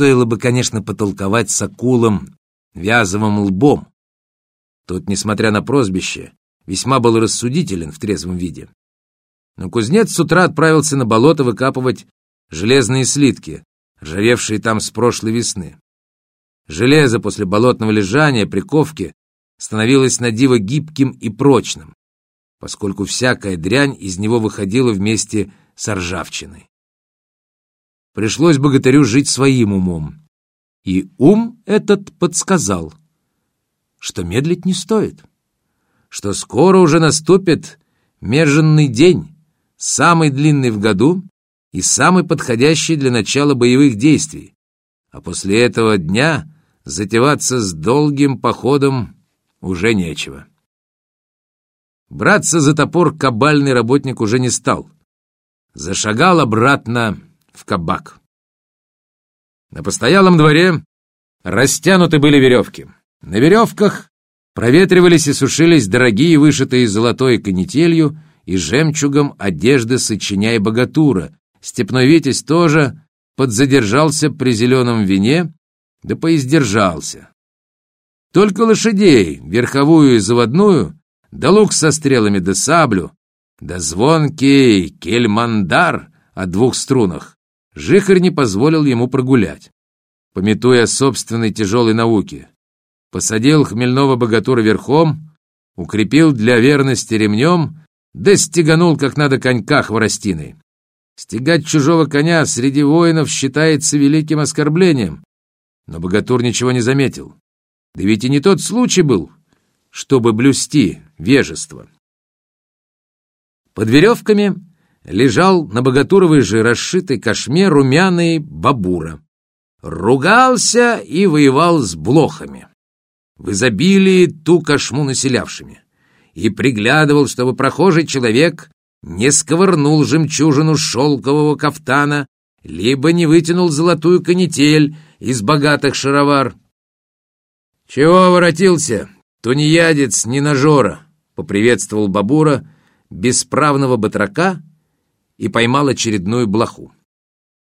стоило бы, конечно, потолковать с акулом вязовым лбом. Тот, несмотря на прозвище, весьма был рассудителен в трезвом виде. Но кузнец с утра отправился на болото выкапывать железные слитки, ржавевшие там с прошлой весны. Железо после болотного лежания, приковки, становилось на диво гибким и прочным, поскольку всякая дрянь из него выходила вместе с ржавчиной. Пришлось богатырю жить своим умом. И ум этот подсказал, что медлить не стоит, что скоро уже наступит мерженный день, самый длинный в году и самый подходящий для начала боевых действий, а после этого дня затеваться с долгим походом уже нечего. Браться за топор кабальный работник уже не стал. Зашагал обратно в кабак. На постоялом дворе растянуты были веревки. На веревках проветривались и сушились дорогие, вышитые золотой канителью и жемчугом одежды сочиняя богатура. Степной Витязь тоже подзадержался при зеленом вине, да поиздержался. Только лошадей, верховую и заводную, да лук со стрелами да саблю, да звонкий кельмандар о двух струнах, Жихарь не позволил ему прогулять, пометуя собственной тяжелой науке. Посадил хмельного богатура верхом, укрепил для верности ремнем, да стеганул как надо конька хворостиной. Стегать чужого коня среди воинов считается великим оскорблением, но богатур ничего не заметил. Да ведь и не тот случай был, чтобы блюсти вежество. Под веревками лежал на богатуровой же расшитой кошме румяный бабура. Ругался и воевал с блохами, в изобилии ту кошму населявшими, и приглядывал, чтобы прохожий человек не сковырнул жемчужину шелкового кафтана, либо не вытянул золотую канитель из богатых шаровар. «Чего воротился? Тунеядец, не ножора!» — поприветствовал Бабура бесправного батрака и поймал очередную блоху.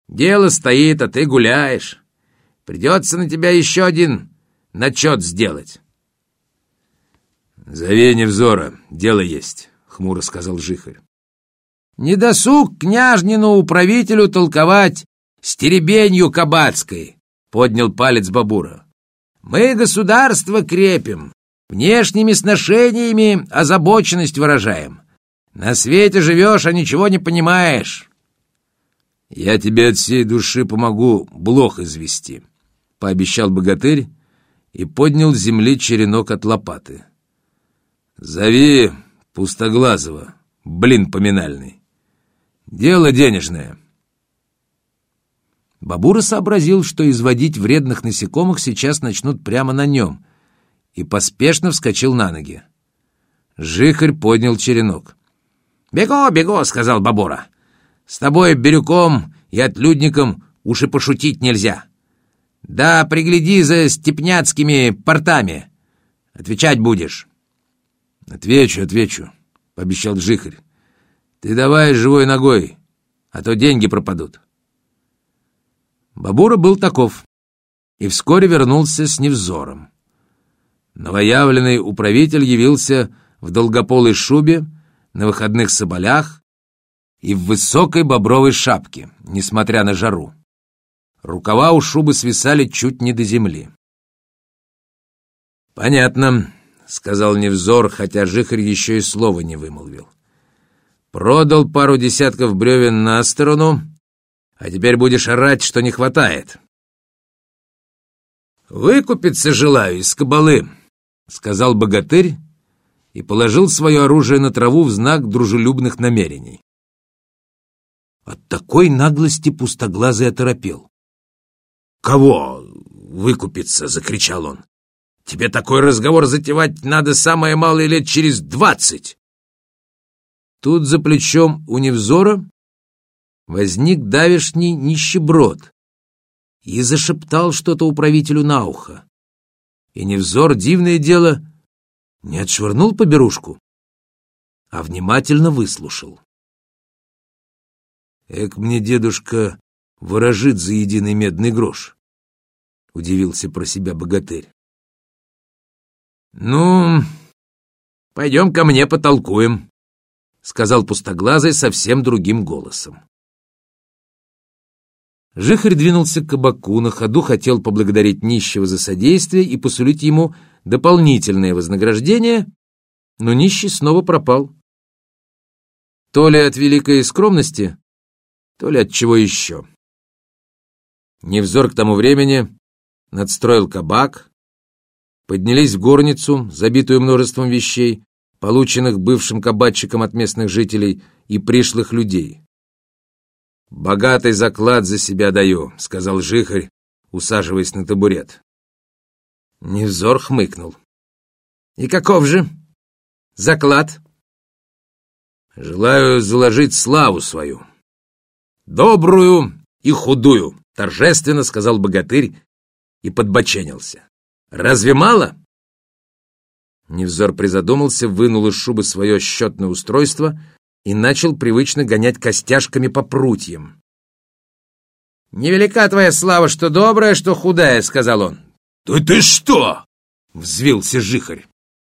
«Дело стоит, а ты гуляешь. Придется на тебя еще один начет сделать». «Зови невзора, дело есть», — хмуро сказал Жихарь. «Не досуг княжнину управителю толковать стеребенью кабацкой», — поднял палец Бабура. «Мы государство крепим, внешними сношениями озабоченность выражаем. На свете живешь, а ничего не понимаешь. Я тебе от всей души помогу блох извести, — пообещал богатырь и поднял с земли черенок от лопаты. Зови Пустоглазого, блин поминальный. Дело денежное. Бабура сообразил, что изводить вредных насекомых сейчас начнут прямо на нем, и поспешно вскочил на ноги. Жихарь поднял черенок. «Бего, бего!» — сказал Бабура. «С тобой, Бирюком и отлюдником, уж и пошутить нельзя. Да пригляди за степняцкими портами. Отвечать будешь». «Отвечу, отвечу», — пообещал Жихарь. «Ты давай живой ногой, а то деньги пропадут». Бабура был таков и вскоре вернулся с невзором. Новоявленный управитель явился в долгополой шубе, на выходных соболях и в высокой бобровой шапке, несмотря на жару. Рукава у шубы свисали чуть не до земли. «Понятно», — сказал Невзор, хотя Жихарь еще и слова не вымолвил. «Продал пару десятков бревен на сторону, а теперь будешь орать, что не хватает». «Выкупиться желаю из кабалы», — сказал богатырь и положил свое оружие на траву в знак дружелюбных намерений. От такой наглости пустоглазый оторопел. «Кого выкупиться?» — закричал он. «Тебе такой разговор затевать надо самое малое лет через двадцать!» Тут за плечом у Невзора возник давишний нищеброд и зашептал что-то управителю на ухо. И Невзор, дивное дело, не отшвырнул поберушку, а внимательно выслушал. Эк мне дедушка ворожит за единый медный грош. удивился про себя богатырь. «Ну, пойдем ко мне потолкуем», — сказал пустоглазый совсем другим голосом. Жихарь двинулся к кабаку, на ходу хотел поблагодарить нищего за содействие и посулить ему дополнительное вознаграждение, но нищий снова пропал. То ли от великой скромности, то ли от чего еще. Невзор к тому времени надстроил кабак, поднялись в горницу, забитую множеством вещей, полученных бывшим кабачиком от местных жителей и пришлых людей. «Богатый заклад за себя даю», — сказал Жихарь, усаживаясь на табурет. Невзор хмыкнул. «И каков же заклад?» «Желаю заложить славу свою. Добрую и худую», — торжественно сказал богатырь и подбоченился. «Разве мало?» Невзор призадумался, вынул из шубы свое счетное устройство — и начал привычно гонять костяшками по прутьям. «Невелика твоя слава, что добрая, что худая», — сказал он. «Да ты что?» — взвился жихарь.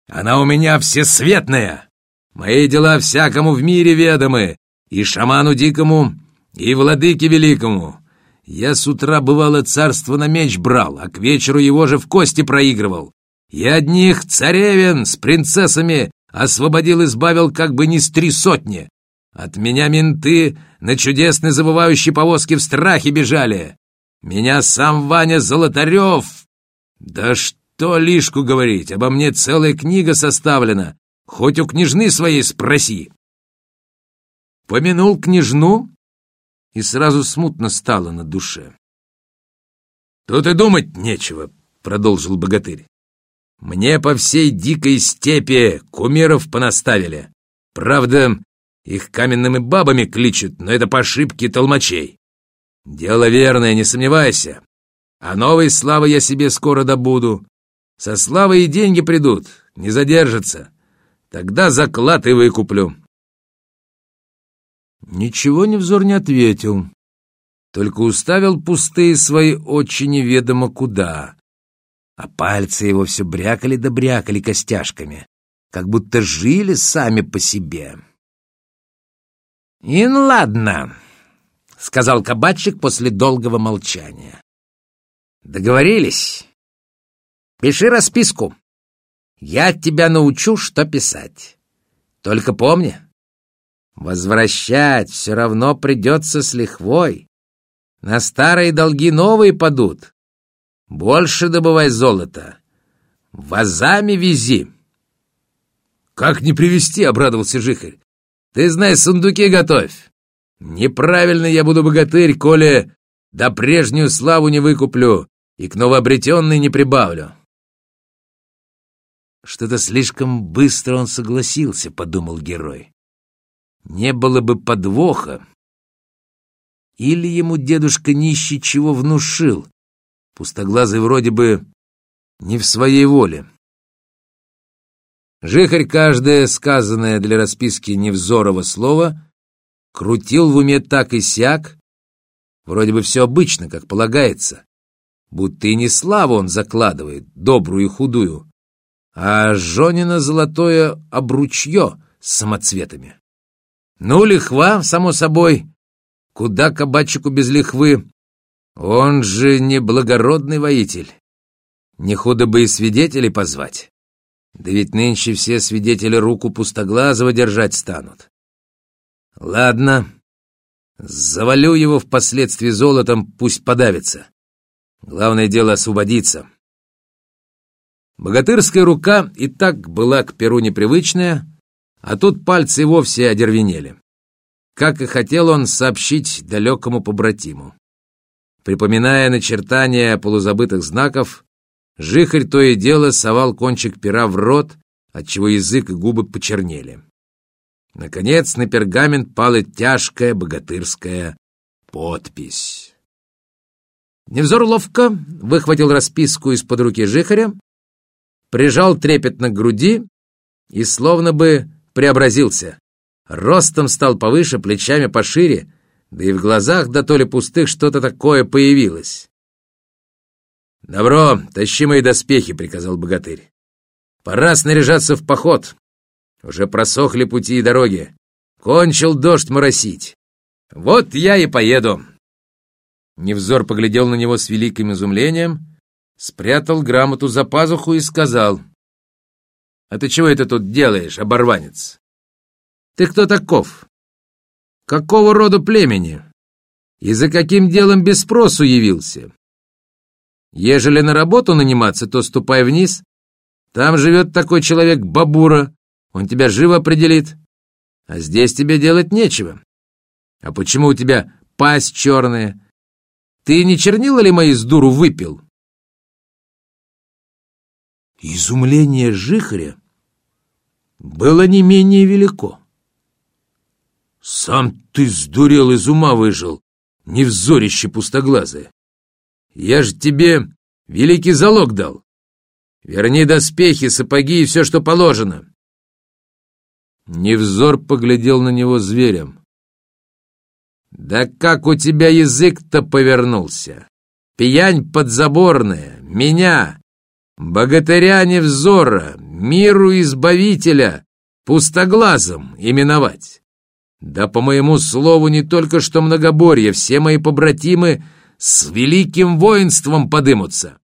«Она у меня всесветная. Мои дела всякому в мире ведомы, и шаману дикому, и владыке великому. Я с утра, бывало, царство на меч брал, а к вечеру его же в кости проигрывал. Я одних царевен с принцессами освободил, избавил как бы не с три сотни. От меня менты на чудесной забывающей повозке в страхе бежали. Меня сам Ваня Золотарев. Да что лишку говорить, обо мне целая книга составлена. Хоть у княжны своей спроси. Помянул княжну, и сразу смутно стало на душе. «Тут и думать нечего», — продолжил богатырь. Мне по всей дикой степи кумиров понаставили. Правда, их каменными бабами кличут, но это по ошибке толмачей. Дело верное, не сомневайся. А новой славы я себе скоро добуду. Со славой и деньги придут, не задержатся. Тогда заклад и выкуплю. Ничего невзор не ответил, только уставил пустые свои очи неведомо куда а пальцы его все брякали да брякали костяшками, как будто жили сами по себе. «Ин ладно», — сказал кабачик после долгого молчания. «Договорились? Пиши расписку. Я тебя научу, что писать. Только помни, возвращать все равно придется с лихвой. На старые долги новые падут, больше добывай золото. Вазами вези. Как не привезти, обрадовался Жихарь. Ты знай, сундуки готовь. Неправильно я буду богатырь, коли да прежнюю славу не выкуплю и к новообретенной не прибавлю. Что-то слишком быстро он согласился, подумал герой. Не было бы подвоха. Или ему дедушка нищий чего внушил, Пустоглазый вроде бы не в своей воле. Жихарь каждое сказанное для расписки невзорого слово крутил в уме так и сяк, вроде бы все обычно, как полагается, будто и не славу он закладывает, добрую и худую, а Жонина золотое обручье с самоцветами. Ну, лихва, само собой, куда кабачику без лихвы, он же не благородный воитель. Не худо бы и свидетелей позвать. Да ведь нынче все свидетели руку пустоглазого держать станут. Ладно, завалю его впоследствии золотом, пусть подавится. Главное дело освободиться. Богатырская рука и так была к перу непривычная, а тут пальцы вовсе одервенели. Как и хотел он сообщить далекому побратиму. Припоминая начертания полузабытых знаков, жихарь то и дело совал кончик пера в рот, отчего язык и губы почернели. Наконец на пергамент пала тяжкая богатырская подпись. Невзор ловко выхватил расписку из-под руки жихаря, прижал трепетно к груди и словно бы преобразился. Ростом стал повыше, плечами пошире, да и в глазах, да то ли пустых, что-то такое появилось. «Добро, тащи мои доспехи», — приказал богатырь. «Пора снаряжаться в поход. Уже просохли пути и дороги. Кончил дождь моросить. Вот я и поеду». Невзор поглядел на него с великим изумлением, спрятал грамоту за пазуху и сказал. «А ты чего это тут делаешь, оборванец? Ты кто таков? Какого рода племени? И за каким делом без спросу явился? Ежели на работу наниматься, то ступай вниз. Там живет такой человек Бабура, он тебя живо определит. А здесь тебе делать нечего. А почему у тебя пасть черная? Ты не чернила ли мои с дуру выпил?» Изумление жихаря было не менее велико. «Сам ты сдурел из ума выжил, невзорище пустоглазое! Я ж тебе великий залог дал! Верни доспехи, сапоги и все, что положено!» Невзор поглядел на него зверем. «Да как у тебя язык-то повернулся? Пьянь подзаборная, меня, богатыря невзора, миру избавителя, пустоглазом именовать. Да по моему слову не только что многоборье, все мои побратимы с великим воинством подымутся.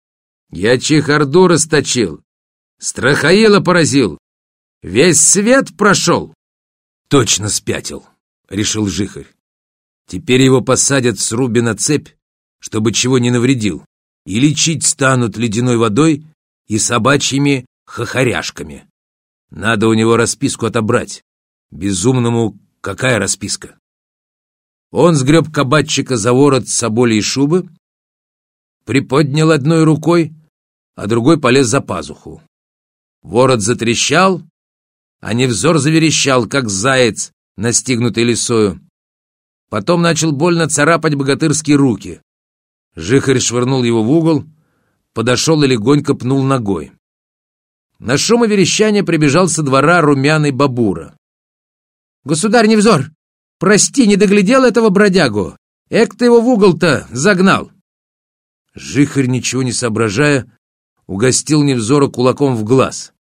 Я чехарду расточил, Страхаила поразил, весь свет прошел. Точно спятил, решил Жихарь. Теперь его посадят с руби на цепь, чтобы чего не навредил, и лечить станут ледяной водой и собачьими хохоряшками. Надо у него расписку отобрать. Безумному какая расписка? Он сгреб кабачика за ворот соболей шубы, приподнял одной рукой, а другой полез за пазуху. Ворот затрещал, а невзор заверещал, как заяц, настигнутый лисою. Потом начал больно царапать богатырские руки. Жихарь швырнул его в угол, подошел и легонько пнул ногой. На шум и верещание прибежал со двора румяный бабура. «Государь Невзор, прости, не доглядел этого бродягу. Эк ты его в угол-то загнал!» Жихарь, ничего не соображая, угостил Невзора кулаком в глаз.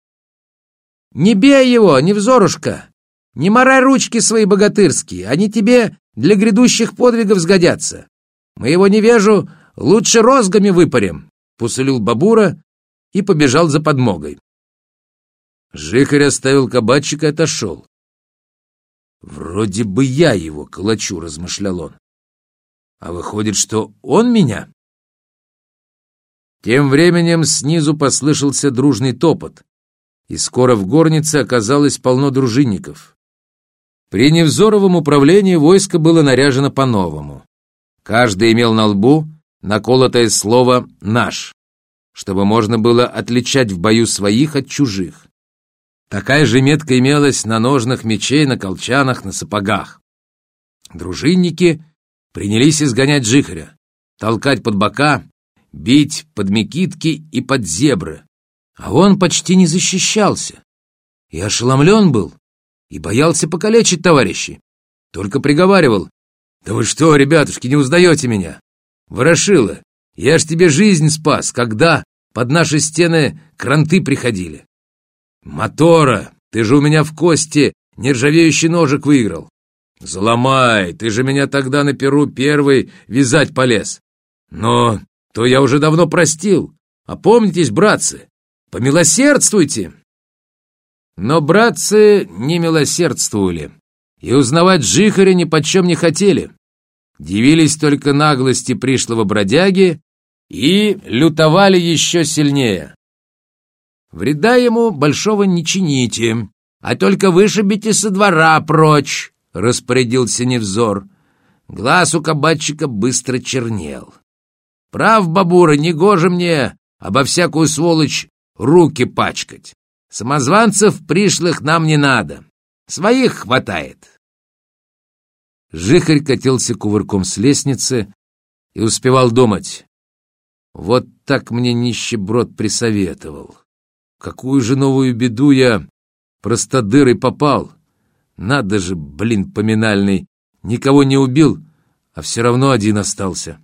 «Не бей его, Невзорушка! Не морай ручки свои богатырские, они тебе для грядущих подвигов сгодятся. Мы его невежу лучше розгами выпарим, — посулил Бабура и побежал за подмогой. Жихарь оставил кабачика и отошел. «Вроде бы я его калачу», — размышлял он. «А выходит, что он меня?» Тем временем снизу послышался дружный топот, и скоро в горнице оказалось полно дружинников. При Невзоровом управлении войско было наряжено по-новому. Каждый имел на лбу наколотое слово «наш», чтобы можно было отличать в бою своих от чужих. Такая же метка имелась на ножнах мечей, на колчанах, на сапогах. Дружинники принялись изгонять жихаря, толкать под бока, бить под мекитки и под зебры. А он почти не защищался. И ошеломлен был, и боялся покалечить товарищей. Только приговаривал. «Да вы что, ребятушки, не узнаете меня? Ворошило, я ж тебе жизнь спас, когда под наши стены кранты приходили. Мотора, ты же у меня в кости нержавеющий ножик выиграл. Заломай, ты же меня тогда на перу первый вязать полез. Но то я уже давно простил. Опомнитесь, братцы, помилосердствуйте!» Но братцы не милосердствовали и узнавать Жихаря ни почем не хотели. Дивились только наглости пришлого бродяги и лютовали еще сильнее. Вреда ему большого не чините, а только вышибите со двора прочь, — распорядился Невзор. Глаз у кабачика быстро чернел. Прав, бабура, негоже мне обо всякую сволочь руки пачкать. Самозванцев пришлых нам не надо. Своих хватает. Жихарь катился кувырком с лестницы и успевал думать. Вот так мне нищеброд присоветовал. Какую же новую беду я простодырой попал. Надо же, блин, поминальный, никого не убил, а все равно один остался.